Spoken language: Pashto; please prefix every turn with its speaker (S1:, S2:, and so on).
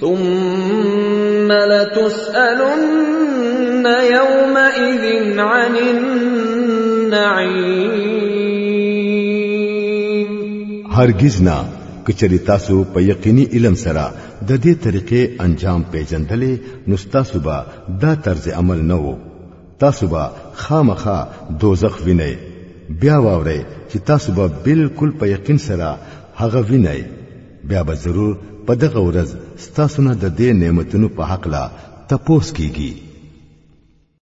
S1: ثم لتسألن يومئذ عن النعيم
S2: هرگز نه کچری تاسو په یقیني علم سره د دې طریقې انجام پیژندلې نو تاسو به دا طرز عمل نه وو تاسو به خامخا دوزخ وینئ بیا واورئ چې تاسو به بالکل په یقین سره هغه وینئ بیا به ضرور په دغه ورځ ستاسو نه د دې نعمتونو په حق لا تپوس کیږي